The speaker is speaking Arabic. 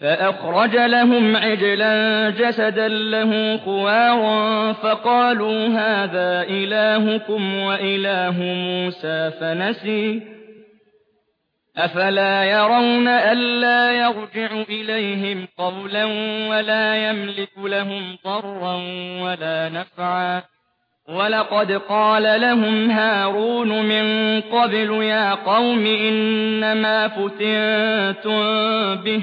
فأخرج لهم عجلا جسدا له خوارا فقالوا هذا إلهكم وإله موسى فنسي. أفلا يرون ألا يرجع إليهم قولا ولا يملك لهم ضرا ولا نفعا. ولقد قال لهم هارون من قبل يا قوم إنما فتنتم به.